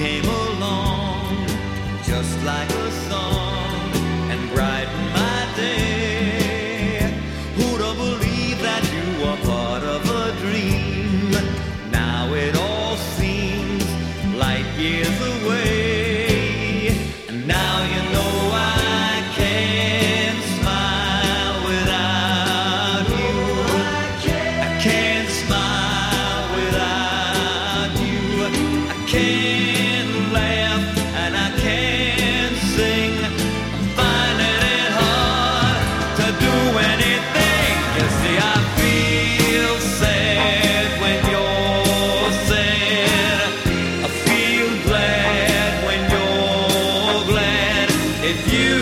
came along just like a song and brightened my day. Who'd have believed that you were part of a dream? Now it all seems light years away, and now you. If you.